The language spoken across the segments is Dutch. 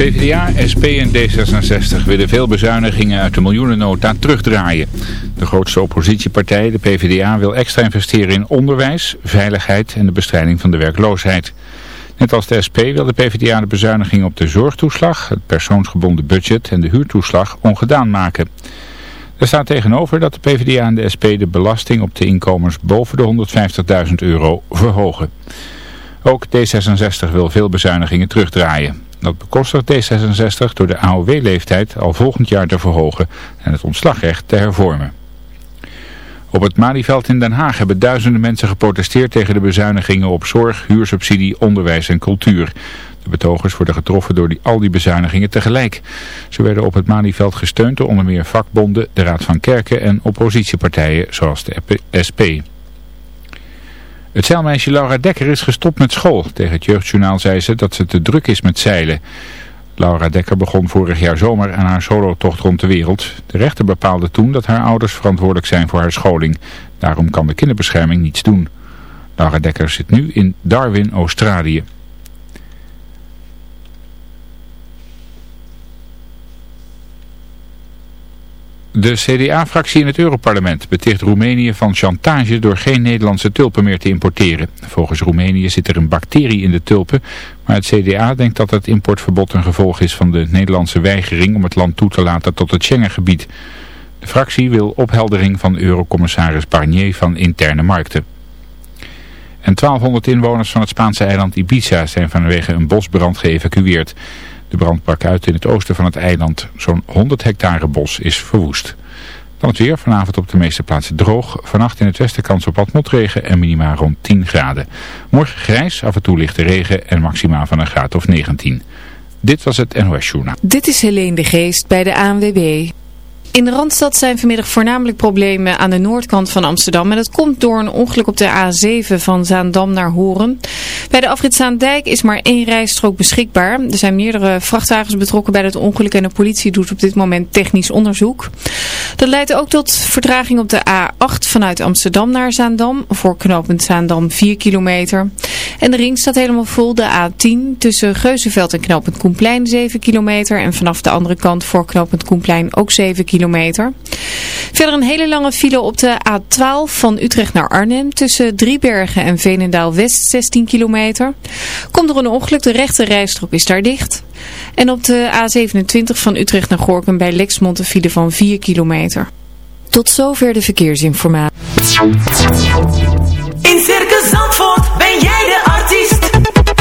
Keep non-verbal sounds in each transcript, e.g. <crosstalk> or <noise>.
PvdA, SP en D66 willen veel bezuinigingen uit de miljoenennota terugdraaien. De grootste oppositiepartij, de PvdA, wil extra investeren in onderwijs, veiligheid en de bestrijding van de werkloosheid. Net als de SP wil de PvdA de bezuinigingen op de zorgtoeslag, het persoonsgebonden budget en de huurtoeslag ongedaan maken. Er staat tegenover dat de PvdA en de SP de belasting op de inkomens boven de 150.000 euro verhogen. Ook D66 wil veel bezuinigingen terugdraaien. Dat bekostigt D66 door de AOW-leeftijd al volgend jaar te verhogen en het ontslagrecht te hervormen. Op het Malieveld in Den Haag hebben duizenden mensen geprotesteerd tegen de bezuinigingen op zorg, huursubsidie, onderwijs en cultuur. De betogers worden getroffen door die, al die bezuinigingen tegelijk. Ze werden op het Malieveld gesteund door onder meer vakbonden, de Raad van Kerken en oppositiepartijen zoals de SP. Het zeilmeisje Laura Dekker is gestopt met school. Tegen het jeugdjournaal zei ze dat ze te druk is met zeilen. Laura Dekker begon vorig jaar zomer aan haar solotocht rond de wereld. De rechter bepaalde toen dat haar ouders verantwoordelijk zijn voor haar scholing. Daarom kan de kinderbescherming niets doen. Laura Dekker zit nu in Darwin, Australië. De CDA-fractie in het Europarlement beticht Roemenië van chantage door geen Nederlandse tulpen meer te importeren. Volgens Roemenië zit er een bacterie in de tulpen, maar het CDA denkt dat het importverbod een gevolg is van de Nederlandse weigering om het land toe te laten tot het Schengengebied. De fractie wil opheldering van eurocommissaris Barnier van interne markten. En 1200 inwoners van het Spaanse eiland Ibiza zijn vanwege een bosbrand geëvacueerd. De brand brak uit in het oosten van het eiland. Zo'n 100 hectare bos is verwoest. Dan het weer, vanavond op de meeste plaatsen droog. Vannacht in het westen kans op wat motregen en minima rond 10 graden. Morgen grijs, af en toe lichte regen en maxima van een graad of 19. Dit was het NOS Journaal. Dit is Helene de Geest bij de ANWB. In de Randstad zijn vanmiddag voornamelijk problemen aan de noordkant van Amsterdam. En dat komt door een ongeluk op de A7 van Zaandam naar Horen. Bij de afrit Zaandijk is maar één rijstrook beschikbaar. Er zijn meerdere vrachtwagens betrokken bij het ongeluk en de politie doet op dit moment technisch onderzoek. Dat leidt ook tot vertraging op de A8 vanuit Amsterdam naar Zaandam. Voor knooppunt Zaandam 4 kilometer. En de ring staat helemaal vol. De A10 tussen Geuzenveld en knooppunt Koenplein 7 kilometer. En vanaf de andere kant voor knooppunt Koenplein ook 7 kilometer kilometer. Verder een hele lange file op de A12 van Utrecht naar Arnhem tussen Driebergen en Veenendaal West 16 kilometer. Komt er een ongeluk, de rechte rijstrook is daar dicht. En op de A27 van Utrecht naar Gorkum bij Lexmond een file van 4 kilometer. Tot zover de verkeersinformatie. In Circus Zandvoort ben jij de artiest.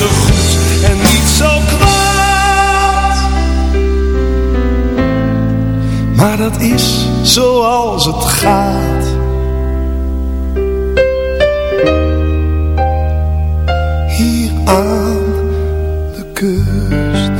Tussen goed en niet zo kwaad. Maar dat is zoals het gaat. Hier aan de kust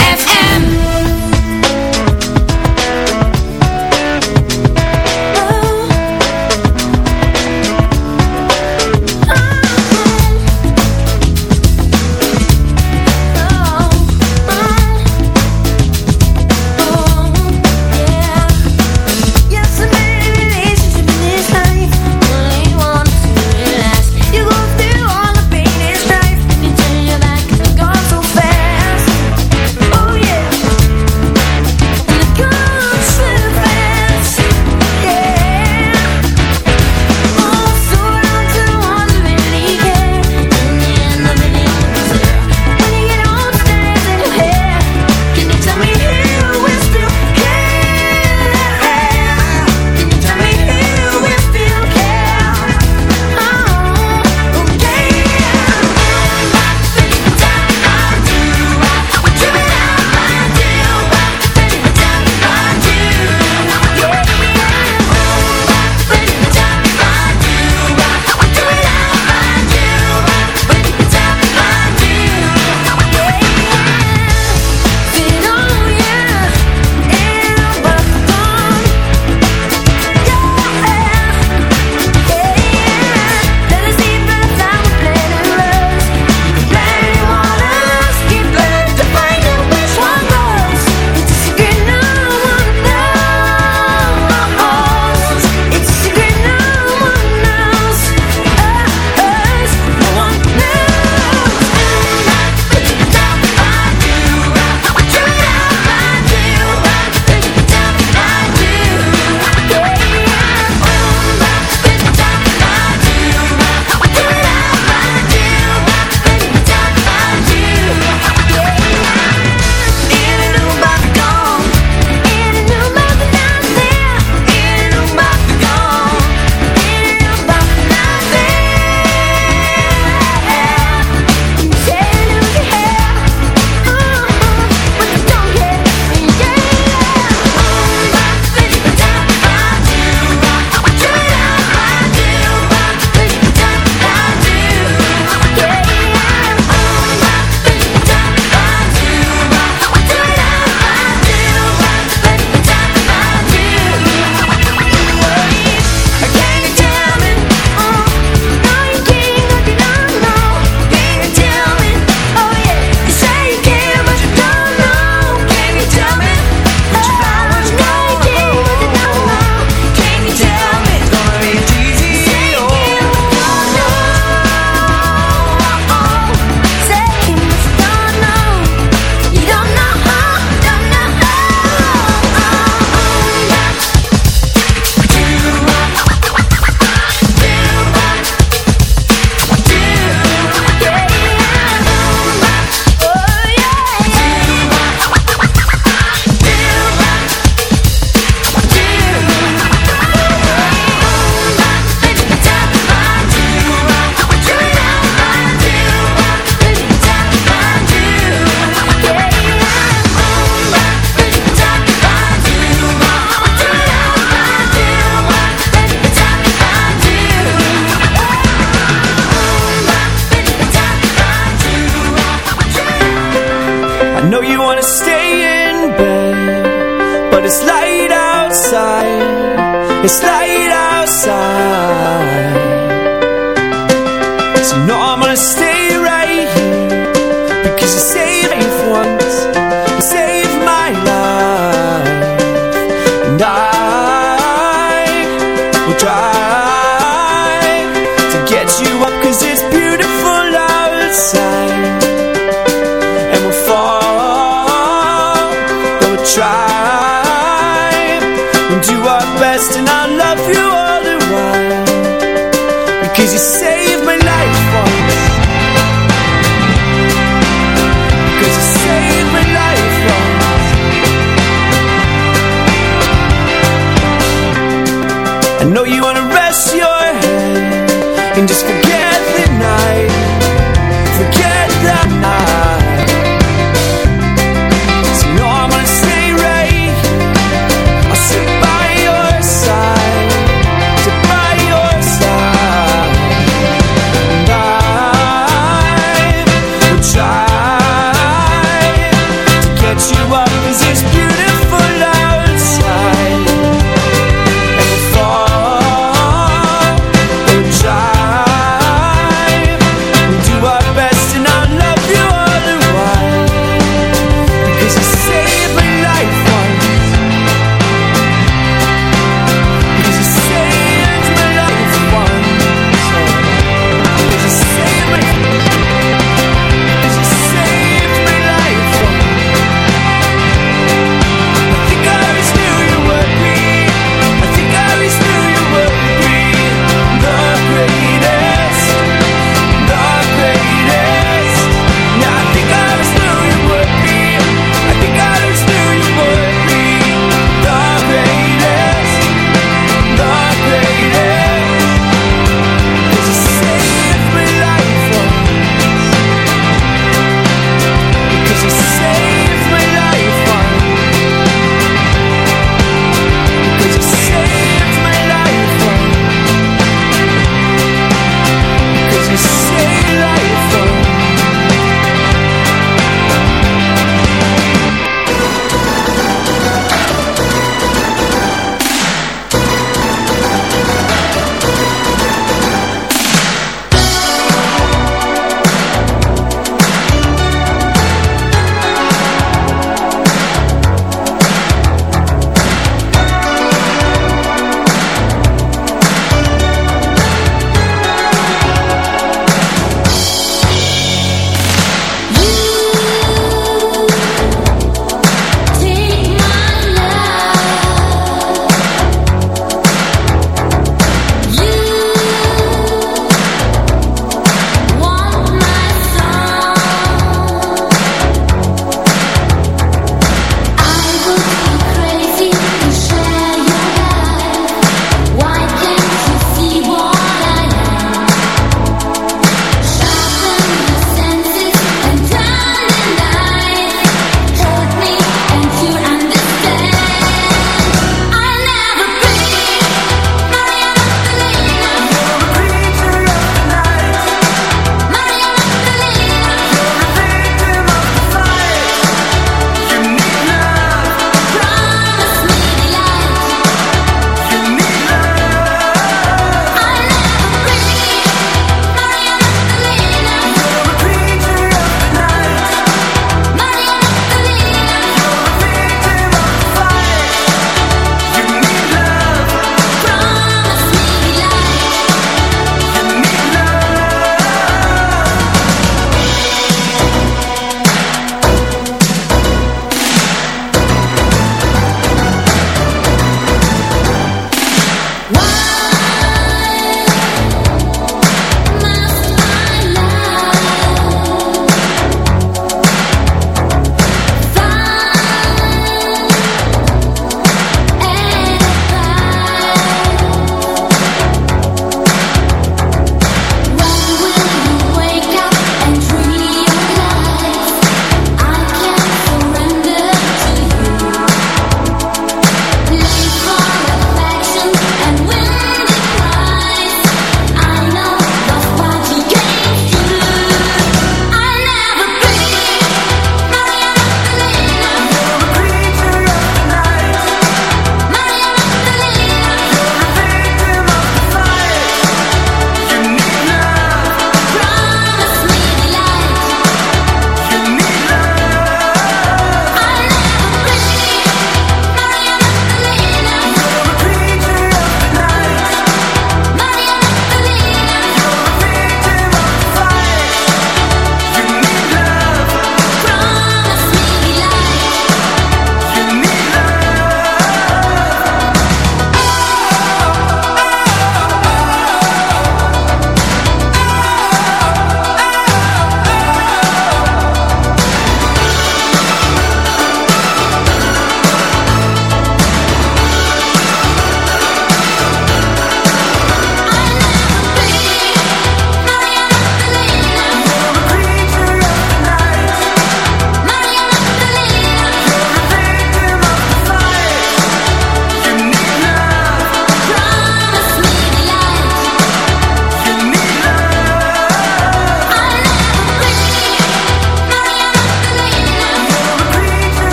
and just forget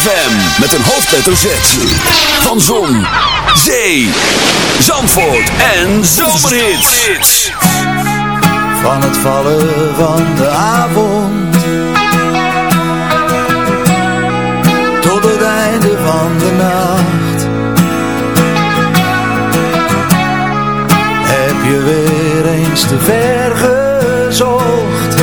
FM met een hoofdletter Z. Van Zon, Zee, Zandvoort en Zomerhits. Van het vallen van de avond. Tot het einde van de nacht. Heb je weer eens te ver gezocht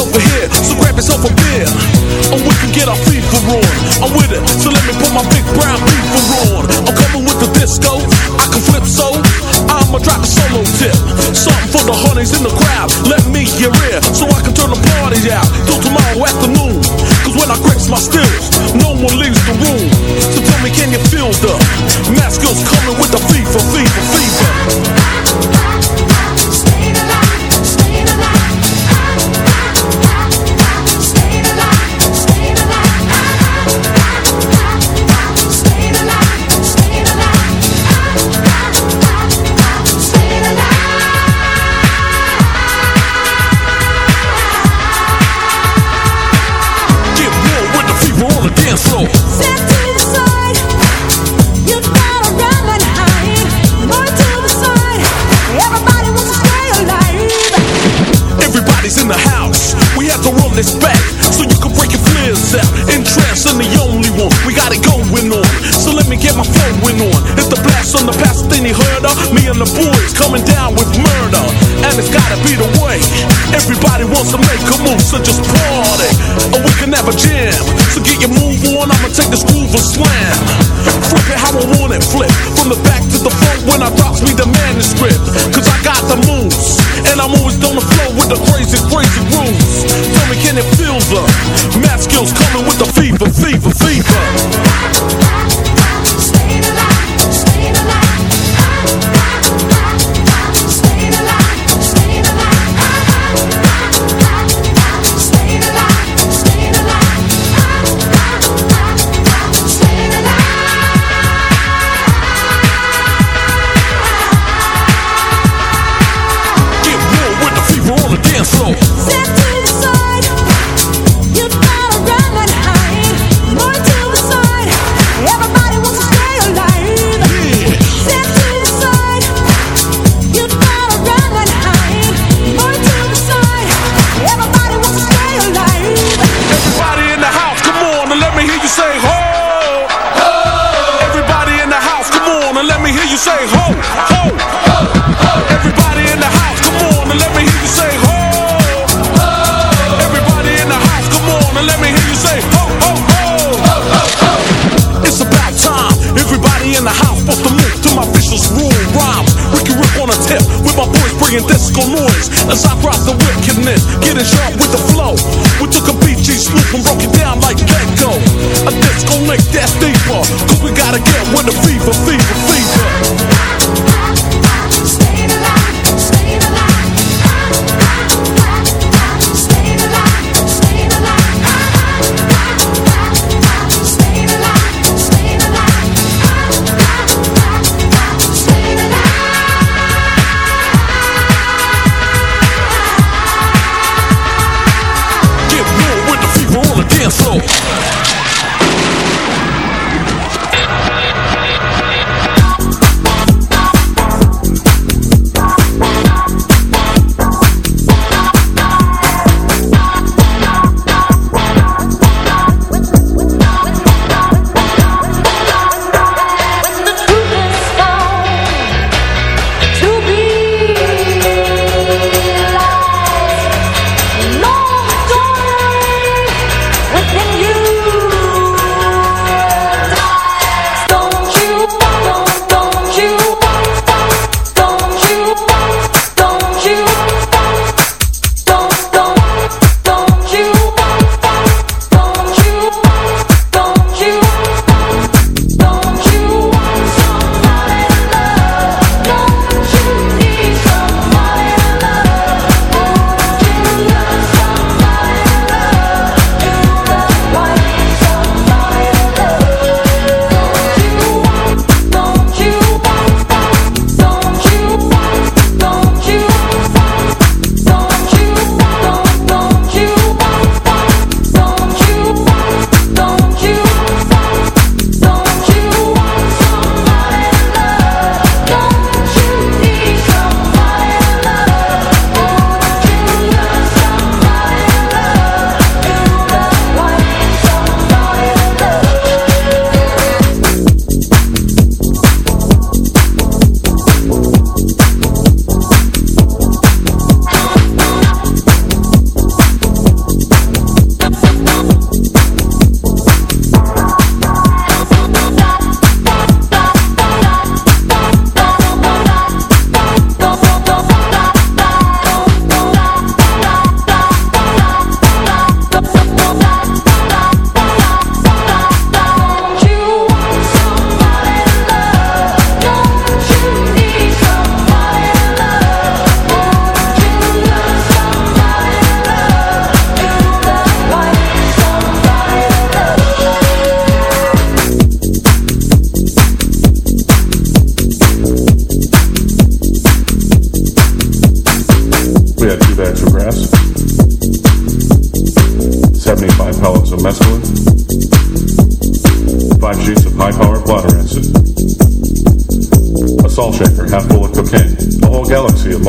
over here, so grab yourself a beer. And we can get our FIFA on. I'm with it, so let me put my big brown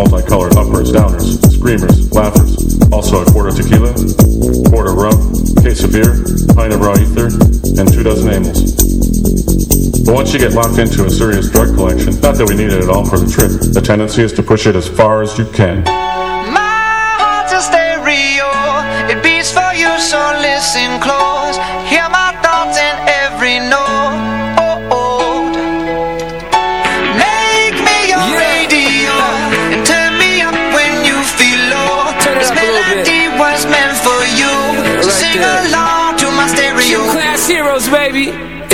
multicolored uppers, downers, screamers, laughers, also a quarter tequila, quarter rum, case of beer, pint of raw ether, and two dozen amyls. But once you get locked into a serious drug collection, not that we need it at all for the trip, the tendency is to push it as far as you can. My heart's a stereo. It beats for you, so listen close.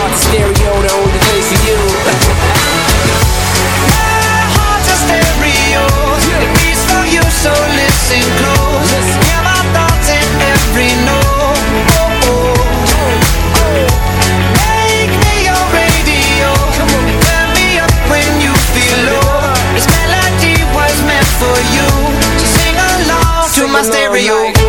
<laughs> heart's a stereo, the only place for you. My heart's a stereo. It beats for you, so listen close. Hear my thoughts in every note. Oh, oh, oh, Make me your radio. And turn me up when you feel low. This melody was meant for you. So sing along to my stereo. To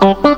Oh.